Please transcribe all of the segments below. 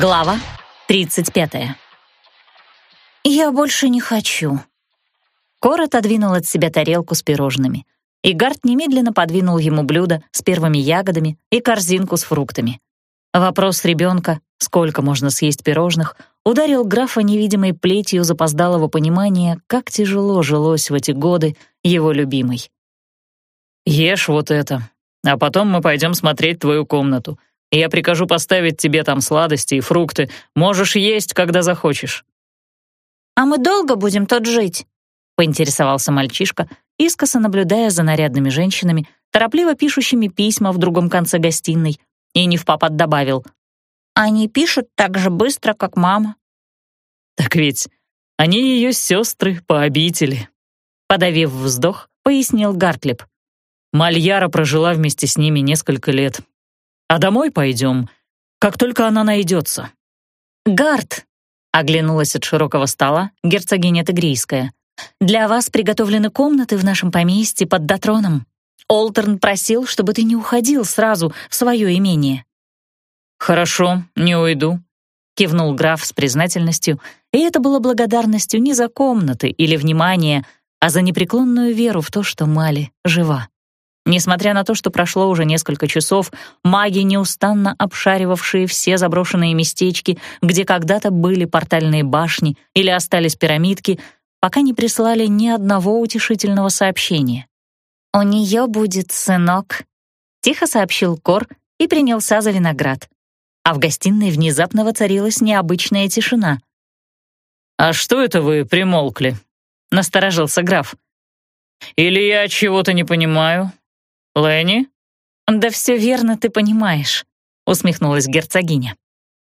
Глава 35. «Я больше не хочу». Кор отодвинул от себя тарелку с пирожными, и Гарт немедленно подвинул ему блюдо с первыми ягодами и корзинку с фруктами. Вопрос ребенка, сколько можно съесть пирожных, ударил графа невидимой плетью запоздалого понимания, как тяжело жилось в эти годы его любимой. «Ешь вот это, а потом мы пойдем смотреть твою комнату. Я прикажу поставить тебе там сладости и фрукты. Можешь есть, когда захочешь». «А мы долго будем тут жить?» — поинтересовался мальчишка, искоса наблюдая за нарядными женщинами, торопливо пишущими письма в другом конце гостиной, и не в попад добавил. «Они пишут так же быстро, как мама». «Так ведь они ее сестры по обители», — подавив вздох, пояснил Гартлип. Мальяра прожила вместе с ними несколько лет, а домой пойдем, как только она найдется». «Гард!» — оглянулась от широкого стола герцогиня Тегрийская. «Для вас приготовлены комнаты в нашем поместье под Датроном. Олтерн просил, чтобы ты не уходил сразу в свое имение». «Хорошо, не уйду», — кивнул граф с признательностью, и это было благодарностью не за комнаты или внимание, а за непреклонную веру в то, что Мали жива. Несмотря на то, что прошло уже несколько часов, маги, неустанно обшаривавшие все заброшенные местечки, где когда-то были портальные башни или остались пирамидки, пока не прислали ни одного утешительного сообщения. «У нее будет сынок», — тихо сообщил Кор и принялся за виноград. А в гостиной внезапно воцарилась необычная тишина. «А что это вы примолкли?» — насторожился граф. «Или я чего-то не понимаю?» «Ленни?» «Да все верно ты понимаешь», — усмехнулась герцогиня.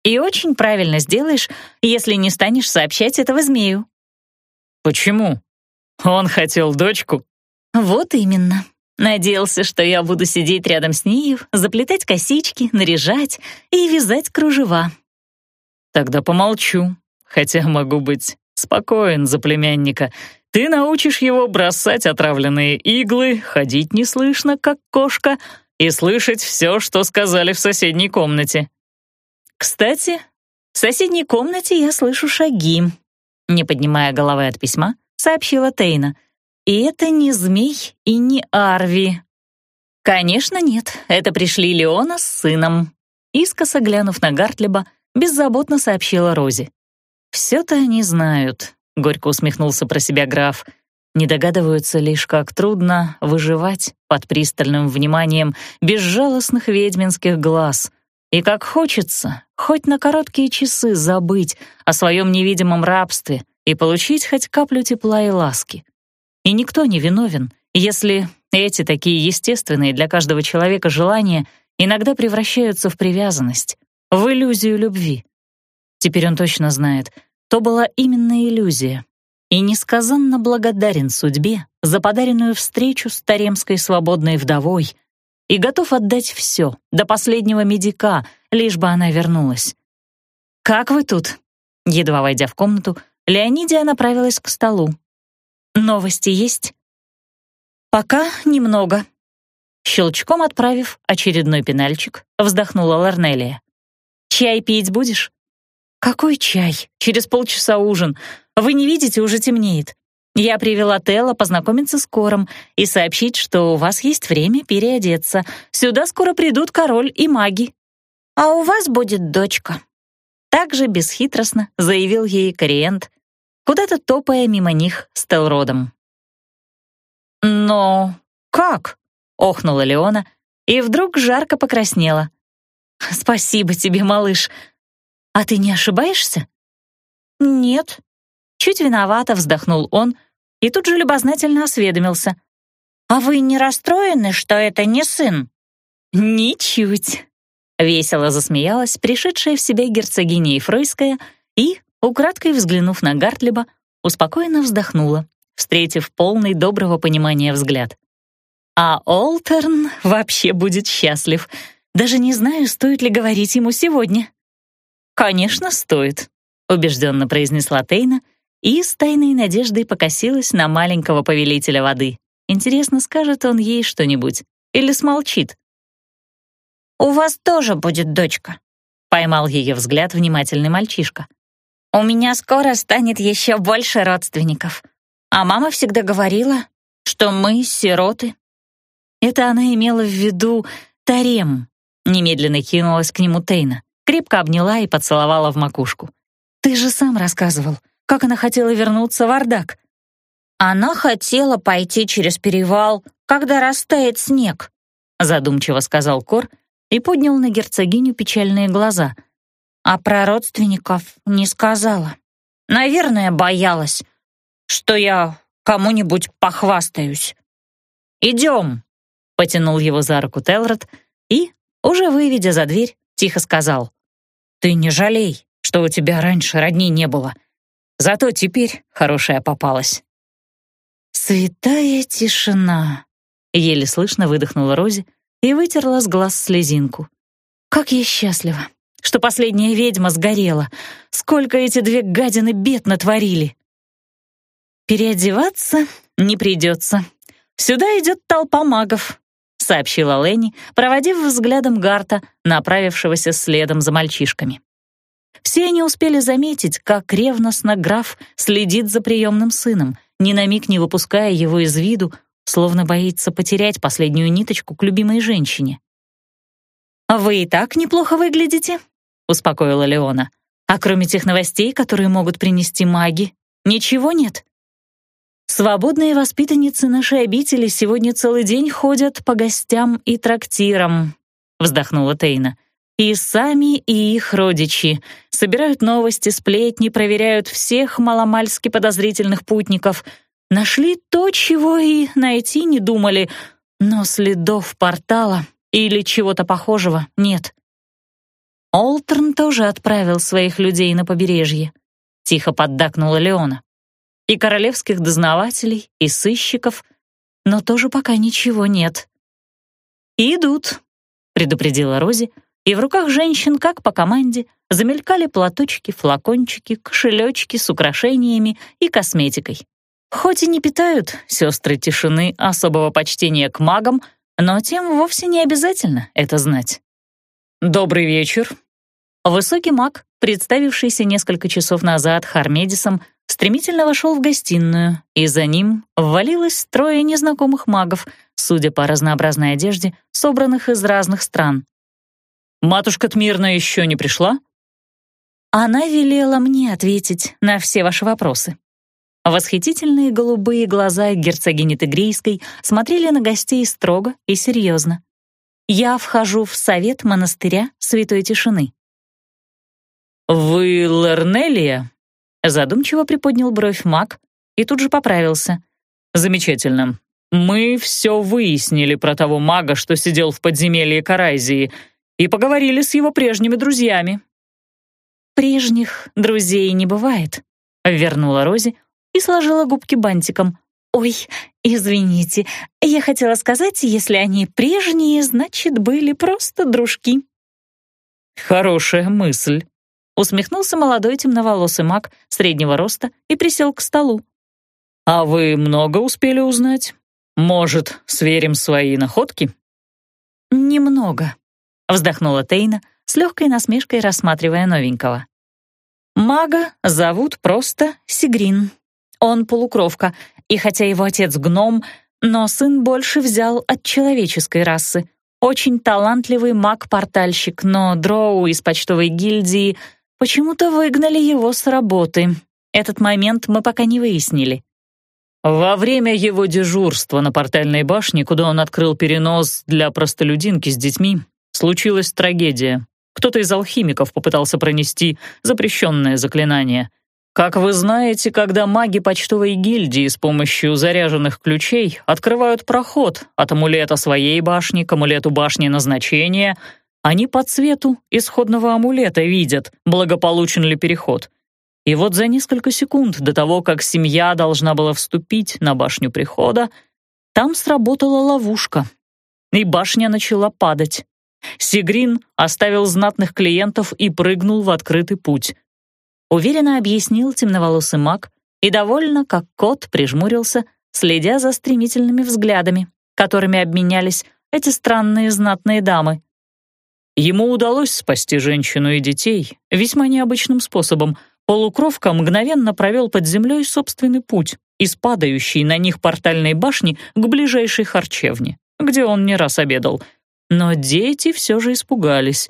«И очень правильно сделаешь, если не станешь сообщать этого змею». «Почему? Он хотел дочку?» «Вот именно. Надеялся, что я буду сидеть рядом с нею, заплетать косички, наряжать и вязать кружева». «Тогда помолчу, хотя могу быть спокоен за племянника. Ты научишь его бросать отравленные иглы, ходить неслышно, как кошка, и слышать все, что сказали в соседней комнате. Кстати, в соседней комнате я слышу шаги. Не поднимая головы от письма, сообщила Тейна. И это не змей и не Арви. Конечно, нет, это пришли Леона с сыном. Искоса глянув на Гартлиба, беззаботно сообщила Рози. «Все-то они знают. — горько усмехнулся про себя граф. «Не догадываются лишь, как трудно выживать под пристальным вниманием безжалостных ведьминских глаз, и как хочется хоть на короткие часы забыть о своем невидимом рабстве и получить хоть каплю тепла и ласки. И никто не виновен, если эти такие естественные для каждого человека желания иногда превращаются в привязанность, в иллюзию любви. Теперь он точно знает — то была именно иллюзия, и несказанно благодарен судьбе за подаренную встречу с Таремской свободной вдовой и готов отдать все, до последнего медика, лишь бы она вернулась. «Как вы тут?» Едва войдя в комнату, Леонидия направилась к столу. «Новости есть?» «Пока немного». Щелчком отправив очередной пенальчик, вздохнула Лорнелия. «Чай пить будешь?» «Какой чай? Через полчаса ужин. Вы не видите, уже темнеет. Я привела Телла познакомиться с Кором и сообщить, что у вас есть время переодеться. Сюда скоро придут король и маги. А у вас будет дочка». Так же бесхитростно заявил ей Кориент, куда-то топая мимо них с Телродом. «Но как?» — охнула Леона и вдруг жарко покраснела. «Спасибо тебе, малыш. «А ты не ошибаешься?» «Нет». Чуть виновато вздохнул он и тут же любознательно осведомился. «А вы не расстроены, что это не сын?» «Ничуть», — весело засмеялась пришедшая в себя герцогиня Ефройская и, украдкой взглянув на Гартлиба, успокоенно вздохнула, встретив полный доброго понимания взгляд. «А Олтерн вообще будет счастлив. Даже не знаю, стоит ли говорить ему сегодня». «Конечно, стоит», — убежденно произнесла Тейна и с тайной надеждой покосилась на маленького повелителя воды. Интересно, скажет он ей что-нибудь или смолчит? «У вас тоже будет дочка. Поймал ее взгляд внимательный мальчишка. «У меня скоро станет еще больше родственников. А мама всегда говорила, что мы сироты». Это она имела в виду Тарем. Немедленно кинулась к нему Тейна, крепко обняла и поцеловала в макушку. «Ты же сам рассказывал, как она хотела вернуться в Ардак». «Она хотела пойти через перевал, когда растает снег», задумчиво сказал Кор и поднял на герцогиню печальные глаза. А про родственников не сказала. Наверное, боялась, что я кому-нибудь похвастаюсь. «Идем», — потянул его за руку Телрод и, уже выведя за дверь, тихо сказал. «Ты не жалей, что у тебя раньше родни не было. Зато теперь хорошая попалась». «Святая тишина», — еле слышно выдохнула Рози, и вытерла с глаз слезинку. «Как я счастлива, что последняя ведьма сгорела! Сколько эти две гадины бед натворили!» «Переодеваться не придется. Сюда идет толпа магов», — сообщила Ленни, проводив взглядом Гарта, направившегося следом за мальчишками. Все они успели заметить, как ревностно граф следит за приемным сыном, ни на миг не выпуская его из виду, словно боится потерять последнюю ниточку к любимой женщине. «Вы и так неплохо выглядите», — успокоила Леона. «А кроме тех новостей, которые могут принести маги, ничего нет?» «Свободные воспитанницы нашей обители сегодня целый день ходят по гостям и трактирам», — вздохнула Тейна. «И сами, и их родичи собирают новости, сплетни, проверяют всех маломальски подозрительных путников — Нашли то, чего и найти не думали, но следов портала или чего-то похожего нет. Олтерн тоже отправил своих людей на побережье. Тихо поддакнула Леона. И королевских дознавателей, и сыщиков, но тоже пока ничего нет. «Идут», — предупредила Рози, и в руках женщин, как по команде, замелькали платочки, флакончики, кошелечки с украшениями и косметикой. Хоть и не питают сестры тишины особого почтения к магам, но тем вовсе не обязательно это знать. «Добрый вечер». Высокий маг, представившийся несколько часов назад Хармедисом, стремительно вошел в гостиную, и за ним ввалилось трое незнакомых магов, судя по разнообразной одежде, собранных из разных стран. «Матушка Тмирна еще не пришла?» Она велела мне ответить на все ваши вопросы. Восхитительные голубые глаза герцогини Тегрийской смотрели на гостей строго и серьезно. «Я вхожу в совет монастыря Святой Тишины». «Вы Лернелия?» Задумчиво приподнял бровь маг и тут же поправился. «Замечательно. Мы все выяснили про того мага, что сидел в подземелье Карайзии, и поговорили с его прежними друзьями». «Прежних друзей не бывает», — вернула Рози, и сложила губки бантиком. «Ой, извините, я хотела сказать, если они прежние, значит, были просто дружки». «Хорошая мысль», — усмехнулся молодой темноволосый маг среднего роста и присел к столу. «А вы много успели узнать? Может, сверим свои находки?» «Немного», — вздохнула Тейна, с легкой насмешкой рассматривая новенького. «Мага зовут просто Сигрин». Он полукровка, и хотя его отец гном, но сын больше взял от человеческой расы. Очень талантливый маг-портальщик, но дроу из почтовой гильдии почему-то выгнали его с работы. Этот момент мы пока не выяснили. Во время его дежурства на портальной башне, куда он открыл перенос для простолюдинки с детьми, случилась трагедия. Кто-то из алхимиков попытался пронести запрещенное заклинание — как вы знаете, когда маги почтовой гильдии с помощью заряженных ключей открывают проход от амулета своей башни к амулету башни назначения, они по цвету исходного амулета видят, благополучен ли переход. И вот за несколько секунд до того, как семья должна была вступить на башню прихода, там сработала ловушка, и башня начала падать. Сигрин оставил знатных клиентов и прыгнул в открытый путь — уверенно объяснил темноволосый маг и довольно, как кот, прижмурился, следя за стремительными взглядами, которыми обменялись эти странные знатные дамы. Ему удалось спасти женщину и детей весьма необычным способом. Полукровка мгновенно провел под землей собственный путь из падающей на них портальной башни к ближайшей харчевне, где он не раз обедал. Но дети все же испугались.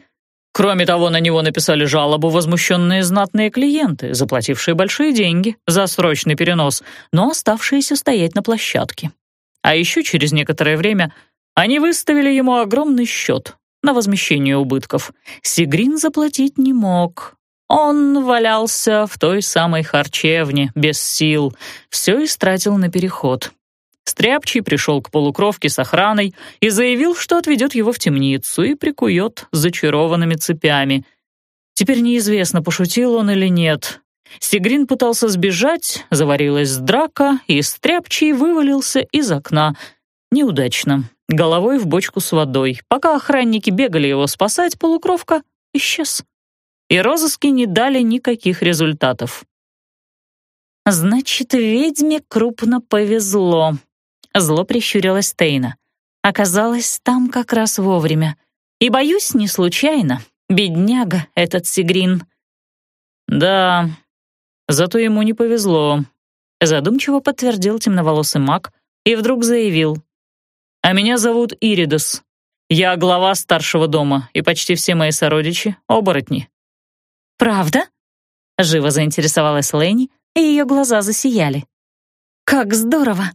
Кроме того, на него написали жалобу возмущенные знатные клиенты, заплатившие большие деньги за срочный перенос, но оставшиеся стоять на площадке. А еще через некоторое время они выставили ему огромный счет на возмещение убытков. Сигрин заплатить не мог. Он валялся в той самой харчевне, без сил, все истратил на переход. Стряпчий пришел к полукровке с охраной и заявил, что отведет его в темницу и прикует зачарованными цепями. Теперь неизвестно, пошутил он или нет. Сигрин пытался сбежать, заварилась драка, и Стряпчий вывалился из окна. Неудачно, головой в бочку с водой. Пока охранники бегали его спасать, полукровка исчез. И розыски не дали никаких результатов. «Значит, ведьме крупно повезло», Зло прищурилась Тейна. Оказалось, там как раз вовремя. И, боюсь, не случайно. Бедняга этот Сигрин. Да, зато ему не повезло. Задумчиво подтвердил темноволосый маг и вдруг заявил. «А меня зовут Иридос. Я глава старшего дома, и почти все мои сородичи — оборотни». «Правда?» — живо заинтересовалась Лэни, и ее глаза засияли. «Как здорово!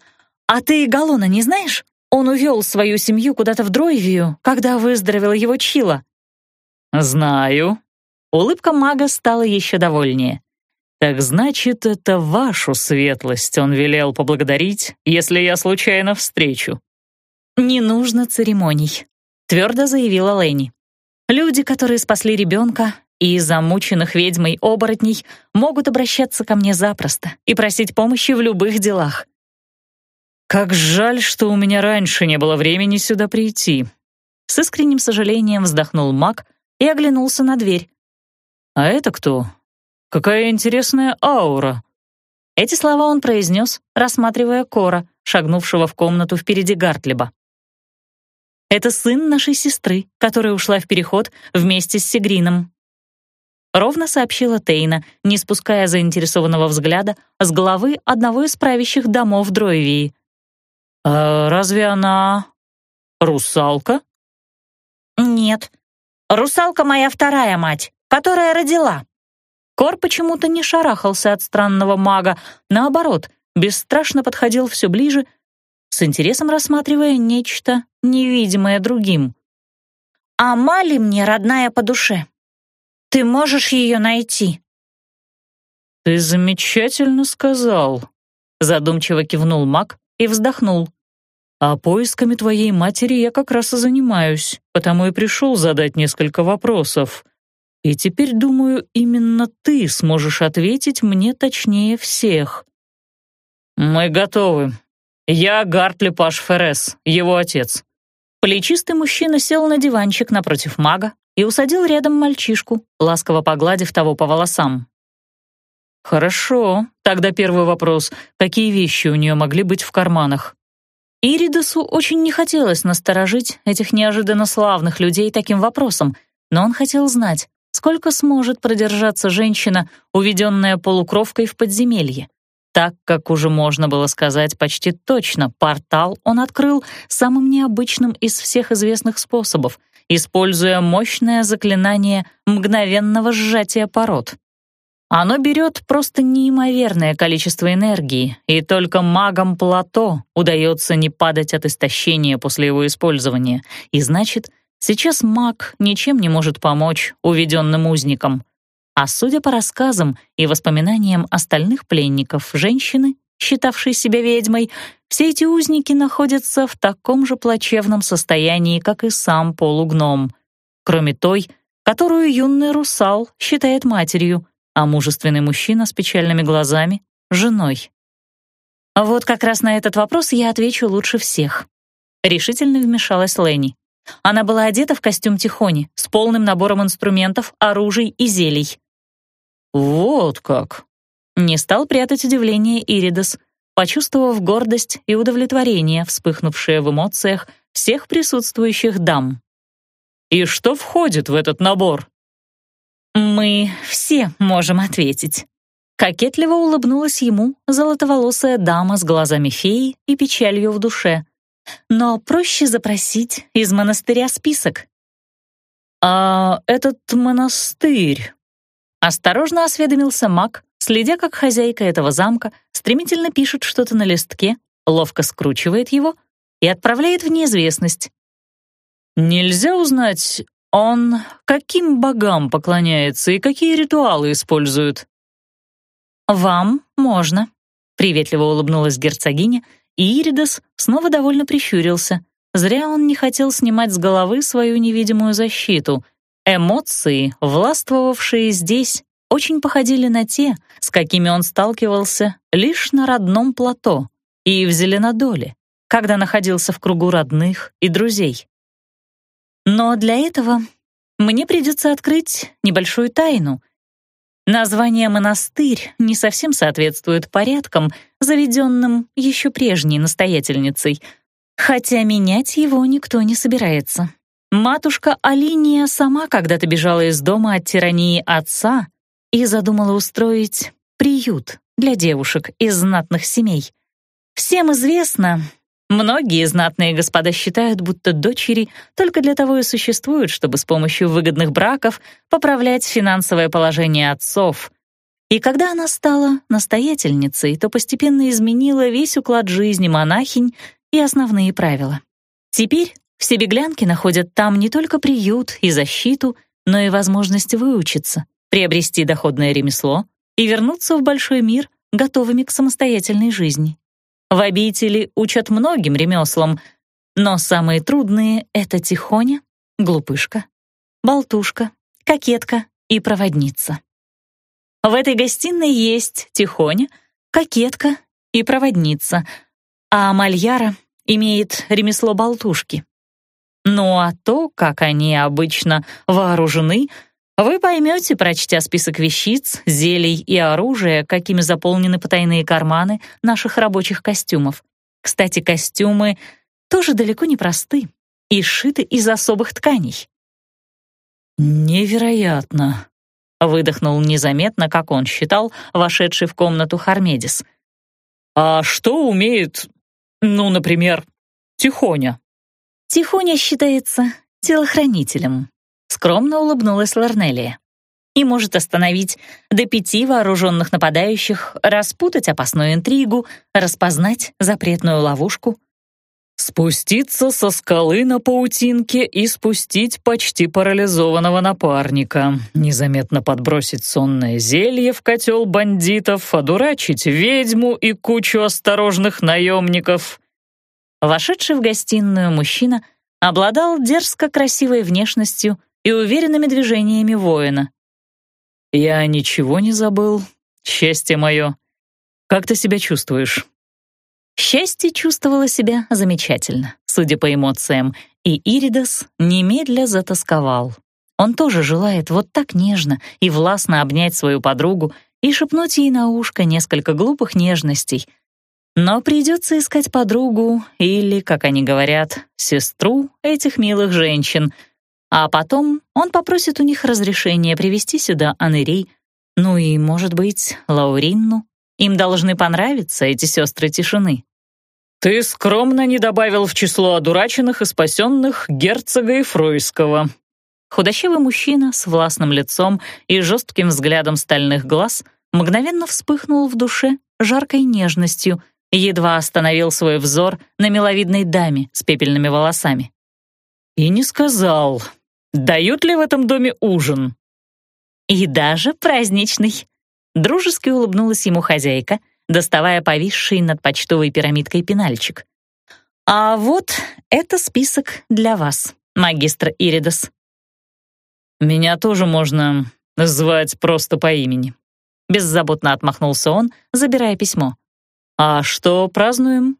«А ты Галона не знаешь? Он увел свою семью куда-то в Дройвию, когда выздоровел его Чила». «Знаю». Улыбка мага стала еще довольнее. «Так значит, это вашу светлость он велел поблагодарить, если я случайно встречу». «Не нужно церемоний», — твердо заявила Лэни. «Люди, которые спасли ребенка и замученных ведьмой оборотней, могут обращаться ко мне запросто и просить помощи в любых делах. «Как жаль, что у меня раньше не было времени сюда прийти». С искренним сожалением вздохнул маг и оглянулся на дверь. «А это кто? Какая интересная аура!» Эти слова он произнес, рассматривая Кора, шагнувшего в комнату впереди Гартлиба. «Это сын нашей сестры, которая ушла в переход вместе с Сигрином», ровно сообщила Тейна, не спуская заинтересованного взгляда с головы одного из правящих домов Дройвии. «А разве она русалка?» «Нет. Русалка моя вторая мать, которая родила». Кор почему-то не шарахался от странного мага, наоборот, бесстрашно подходил все ближе, с интересом рассматривая нечто невидимое другим. «А Мали мне родная по душе. Ты можешь ее найти?» «Ты замечательно сказал», — задумчиво кивнул маг и вздохнул. А поисками твоей матери я как раз и занимаюсь, потому и пришел задать несколько вопросов. И теперь, думаю, именно ты сможешь ответить мне точнее всех. Мы готовы. Я Гартли Паш Феррес, его отец. Плечистый мужчина сел на диванчик напротив мага и усадил рядом мальчишку, ласково погладив того по волосам. «Хорошо. Тогда первый вопрос. Какие вещи у нее могли быть в карманах?» Иридосу очень не хотелось насторожить этих неожиданно славных людей таким вопросом, но он хотел знать, сколько сможет продержаться женщина, уведенная полукровкой в подземелье. Так как уже можно было сказать почти точно, портал он открыл самым необычным из всех известных способов, используя мощное заклинание мгновенного сжатия пород. Оно берет просто неимоверное количество энергии, и только магам плато удается не падать от истощения после его использования, и значит, сейчас маг ничем не может помочь уведенным узникам. А судя по рассказам и воспоминаниям остальных пленников, женщины, считавшей себя ведьмой, все эти узники находятся в таком же плачевном состоянии, как и сам полугном, кроме той, которую юный русал считает матерью — а мужественный мужчина с печальными глазами — женой. «Вот как раз на этот вопрос я отвечу лучше всех», — решительно вмешалась Ленни. Она была одета в костюм Тихони с полным набором инструментов, оружий и зелий. «Вот как!» Не стал прятать удивление Иридас, почувствовав гордость и удовлетворение, вспыхнувшие в эмоциях всех присутствующих дам. И что входит в этот набор?» «Мы все можем ответить». Кокетливо улыбнулась ему золотоволосая дама с глазами феи и печалью в душе. «Но проще запросить из монастыря список». «А этот монастырь?» Осторожно осведомился маг, следя, как хозяйка этого замка стремительно пишет что-то на листке, ловко скручивает его и отправляет в неизвестность. «Нельзя узнать, он каким богам поклоняется и какие ритуалы использует?» «Вам можно», — приветливо улыбнулась герцогиня, и Иридас снова довольно прищурился. Зря он не хотел снимать с головы свою невидимую защиту. Эмоции, властвовавшие здесь, очень походили на те, с какими он сталкивался лишь на родном плато и в Зеленодоле, когда находился в кругу родных и друзей. Но для этого мне придется открыть небольшую тайну. Название «монастырь» не совсем соответствует порядкам, заведенным еще прежней настоятельницей, хотя менять его никто не собирается. Матушка Алиния сама когда-то бежала из дома от тирании отца и задумала устроить приют для девушек из знатных семей. Всем известно, Многие знатные господа считают, будто дочери только для того и существуют, чтобы с помощью выгодных браков поправлять финансовое положение отцов. И когда она стала настоятельницей, то постепенно изменила весь уклад жизни монахинь и основные правила. Теперь все беглянки находят там не только приют и защиту, но и возможность выучиться, приобрести доходное ремесло и вернуться в большой мир готовыми к самостоятельной жизни. В обители учат многим ремеслам, но самые трудные — это тихоня, глупышка, болтушка, кокетка и проводница. В этой гостиной есть тихоня, кокетка и проводница, а Мальяра имеет ремесло болтушки. Ну а то, как они обычно вооружены — вы поймете, прочтя список вещиц, зелий и оружия, какими заполнены потайные карманы наших рабочих костюмов. Кстати, костюмы тоже далеко не просты и сшиты из особых тканей. «Невероятно!» — выдохнул незаметно, как он считал, вошедший в комнату Хармедис. «А что умеет, ну, например, Тихоня?» «Тихоня считается телохранителем», скромно улыбнулась Лорнелия. И может остановить до пяти вооруженных нападающих, распутать опасную интригу, распознать запретную ловушку. Спуститься со скалы на паутинке и спустить почти парализованного напарника, незаметно подбросить сонное зелье в котел бандитов, одурачить ведьму и кучу осторожных наемников. Вошедший в гостиную мужчина обладал дерзко красивой внешностью и уверенными движениями воина. «Я ничего не забыл, счастье мое. Как ты себя чувствуешь?» Счастье чувствовало себя замечательно, судя по эмоциям, и Иридас немедля затасковал. Он тоже желает вот так нежно и властно обнять свою подругу и шепнуть ей на ушко несколько глупых нежностей. Но придется искать подругу или, как они говорят, сестру этих милых женщин — а потом он попросит у них разрешения привести сюда Анерей, ну и, может быть, Лауринну. Им должны понравиться эти сестры тишины. «Ты скромно не добавил в число одураченных и спасенных герцога Ифройского». Худощавый мужчина с властным лицом и жестким взглядом стальных глаз мгновенно вспыхнул в душе жаркой нежностью, едва остановил свой взор на миловидной даме с пепельными волосами. «И не сказал, дают ли в этом доме ужин?» «И даже праздничный», — дружески улыбнулась ему хозяйка, доставая повисший над почтовой пирамидкой пенальчик. «А вот это список для вас, магистр Иридас». «Меня тоже можно звать просто по имени», — беззаботно отмахнулся он, забирая письмо. «А что празднуем?»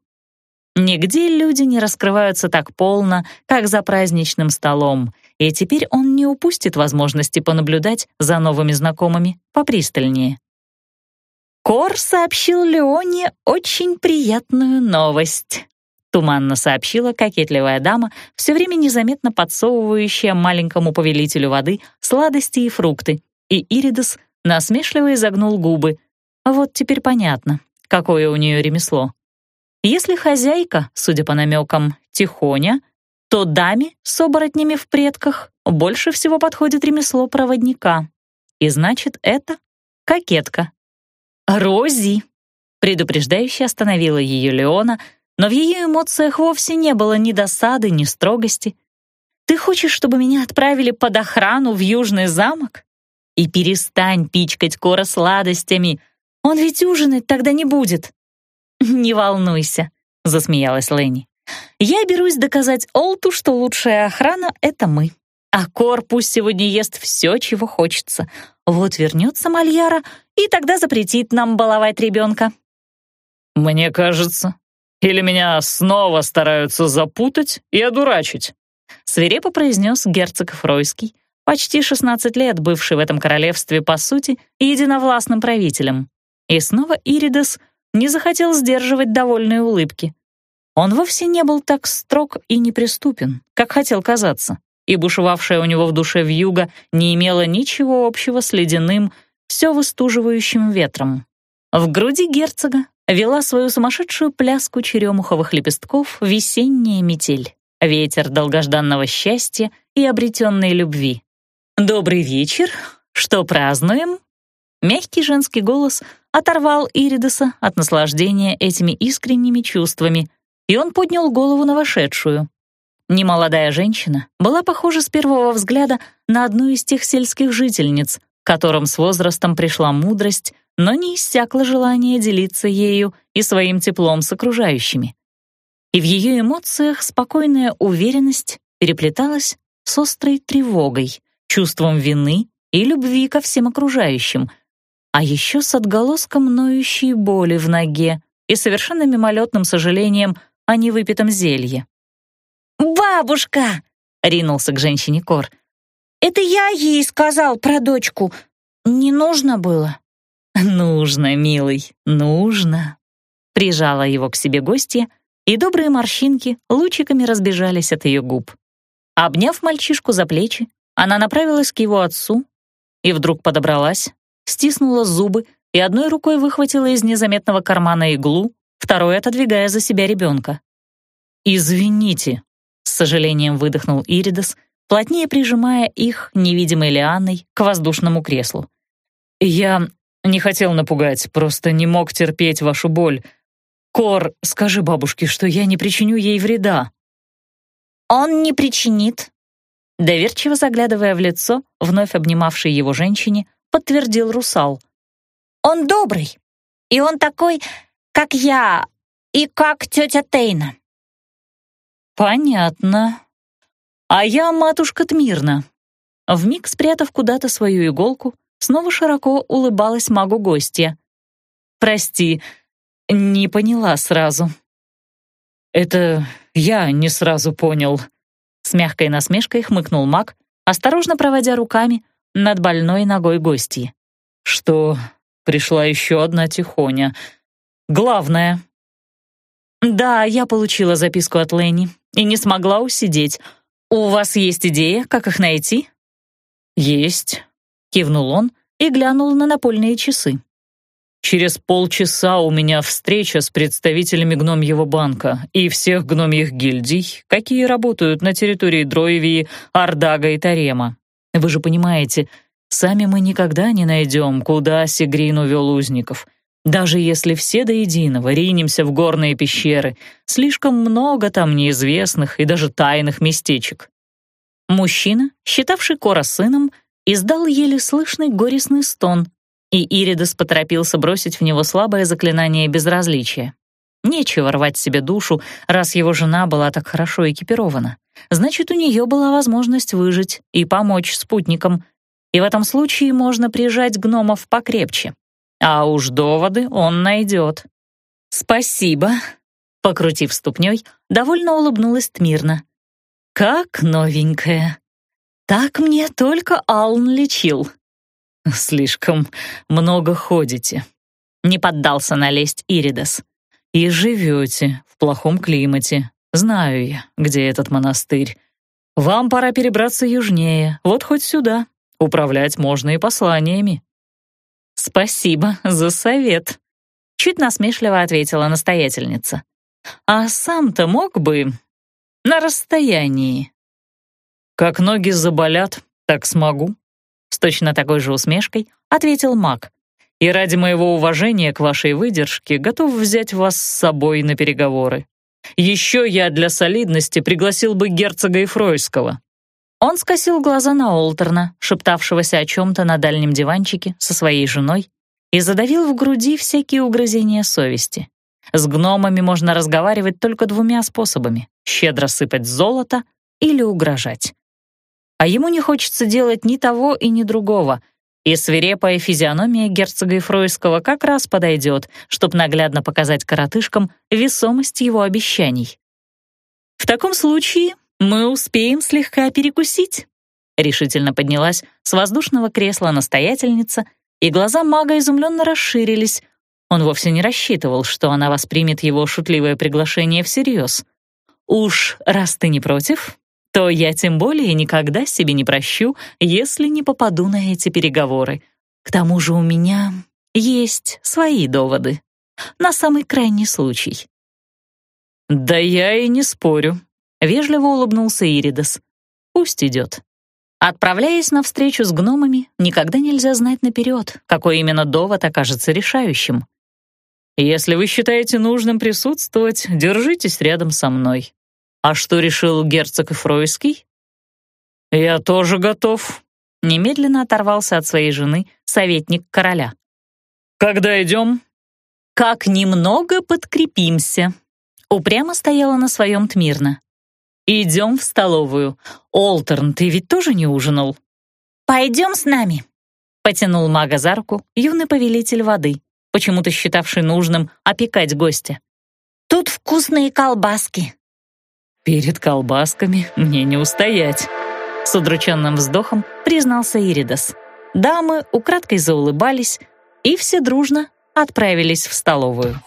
Нигде люди не раскрываются так полно, как за праздничным столом, и теперь он не упустит возможности понаблюдать за новыми знакомыми попристальнее. Кор сообщил Леоне очень приятную новость. туманно сообщила кокетливая дама, все время незаметно подсовывающая маленькому повелителю воды сладости и фрукты, и Иридес насмешливо изогнул губы. Вот теперь понятно, какое у нее ремесло. Если хозяйка, судя по намекам, тихоня, то даме с оборотнями в предках больше всего подходит ремесло проводника. И значит, это кокетка. «Рози!» — предупреждающе остановила ее Леона, но в ее эмоциях вовсе не было ни досады, ни строгости. «Ты хочешь, чтобы меня отправили под охрану в Южный замок? И перестань пичкать Кора сладостями, он ведь ужинать тогда не будет». «Не волнуйся», — засмеялась Ленни. «Я берусь доказать Олту, что лучшая охрана — это мы. А Кор пусть сегодня ест все, чего хочется. Вот вернется Мальяра, и тогда запретит нам баловать ребенка». «Мне кажется, или меня снова стараются запутать и одурачить?» свирепо произнес герцог Фройский, почти 16 лет бывший в этом королевстве, по сути, единовластным правителем. И снова Иридес не захотел сдерживать довольные улыбки. Он вовсе не был так строг и неприступен, как хотел казаться, и бушевавшая у него в душе вьюга не имела ничего общего с ледяным, все выстуживающим ветром. В груди герцога вела свою сумасшедшую пляску черемуховых лепестков весенняя метель, ветер долгожданного счастья и обретенной любви. «Добрый вечер! Что празднуем?» Мягкий женский голос оторвал Иридеса от наслаждения этими искренними чувствами, и он поднял голову на вошедшую. Немолодая женщина была похожа с первого взгляда на одну из тех сельских жительниц, которым с возрастом пришла мудрость, но не иссякло желание делиться ею и своим теплом с окружающими. И в ее эмоциях спокойная уверенность переплеталась с острой тревогой, чувством вины и любви ко всем окружающим, а еще с отголоском ноющей боли в ноге и совершенно мимолетным сожалением о невыпитом зелье. «Бабушка!» — ринулся к женщине Кор. «Это я ей сказал про дочку. Не нужно было». «Нужно, милый, нужно», — прижала его к себе гостья, и добрые морщинки лучиками разбежались от ее губ. Обняв мальчишку за плечи, она направилась к его отцу и вдруг подобралась, стиснула зубы и одной рукой выхватила из незаметного кармана иглу, второй отодвигая за себя ребенка. «Извините», — с сожалением выдохнул Иридас, плотнее прижимая их невидимой лианой к воздушному креслу. «Я не хотел напугать, просто не мог терпеть вашу боль. Кор, скажи бабушке, что я не причиню ей вреда». «Он не причинит», Доверчиво заглядывая в лицо, вновь обнимавшей его женщине, подтвердил русал. «Он добрый, и он такой, как я, и как тетя Тейна». «Понятно. А я матушка Тмирна». Вмиг спрятав куда-то свою иголку, снова широко улыбалась магу гостья. «Прости, не поняла сразу». «Это я не сразу понял», — с мягкой насмешкой хмыкнул маг, осторожно проводя руками над больной ногой гостьи. «Что пришла еще одна тихоня. Главное». «Да, я получила записку от Ленни и не смогла усидеть. У вас есть идея, как их найти?» «Есть», — кивнул он и глянул на напольные часы. Через полчаса у меня встреча с представителями гномьего банка и всех гномьих гильдий, какие работают на территории Дроевии, Ардага и Тарема. Вы же понимаете, сами мы никогда не найдем, куда Сигрин увел узников. Даже если все до единого ринемся в горные пещеры, слишком много там неизвестных и даже тайных местечек. Мужчина, считавший Кора сыном, издал еле слышный горестный стон, и Иридас поторопился бросить в него слабое заклинание безразличия. Нечего рвать себе душу, раз его жена была так хорошо экипирована. Значит, у нее была возможность выжить и помочь спутникам, и в этом случае можно прижать гномов покрепче. А уж доводы он найдет. «Спасибо», — покрутив ступней, довольно улыбнулась Тмирна. «Как новенькая. Так мне только Алн лечил». «Слишком много ходите», — не поддался налезть Иридас. И живете в плохом климате. Знаю я, где этот монастырь. Вам пора перебраться южнее, вот хоть сюда. Управлять можно и посланиями». «Спасибо за совет», — чуть насмешливо ответила настоятельница. «А сам-то мог бы на расстоянии». «Как ноги заболят, так смогу», — с точно такой же усмешкой ответил маг. «И ради моего уважения к вашей выдержке готов взять вас с собой на переговоры. Еще я для солидности пригласил бы герцога Ефройского». Он скосил глаза на Олтерна, шептавшегося о чем-то на дальнем диванчике со своей женой, и задавил в груди всякие угрызения совести. С гномами можно разговаривать только двумя способами — щедро сыпать золото или угрожать. А ему не хочется делать ни того и ни другого, и свирепая физиономия герцога Ефройского как раз подойдет, чтобы наглядно показать коротышкам весомость его обещаний. «В таком случае мы успеем слегка перекусить», — решительно поднялась с воздушного кресла настоятельница, и глаза мага изумленно расширились. Он вовсе не рассчитывал, что она воспримет его шутливое приглашение всерьез. «Уж раз ты не против, то я тем более никогда себе не прощу, если не попаду на эти переговоры. К тому же у меня есть свои доводы. На самый крайний случай». «Да я и не спорю», — вежливо улыбнулся Иридас. «Пусть идет». Отправляясь на встречу с гномами, никогда нельзя знать наперед, какой именно довод окажется решающим. «Если вы считаете нужным присутствовать, держитесь рядом со мной», «А что решил герцог Эфройский?» «Я тоже готов», — немедленно оторвался от своей жены советник короля. «Когда идем?» «Как немного подкрепимся», — упрямо стояла на своем Тмирна. «Идем в столовую. Олтерн, ты ведь тоже не ужинал?» «Пойдем с нами», — потянул мага за руку юный повелитель воды, почему-то считавший нужным опекать гостя. «Тут вкусные колбаски, «Перед колбасками мне не устоять», — с удрученным вздохом признался Иридас. Дамы украдкой заулыбались, и все дружно отправились в столовую.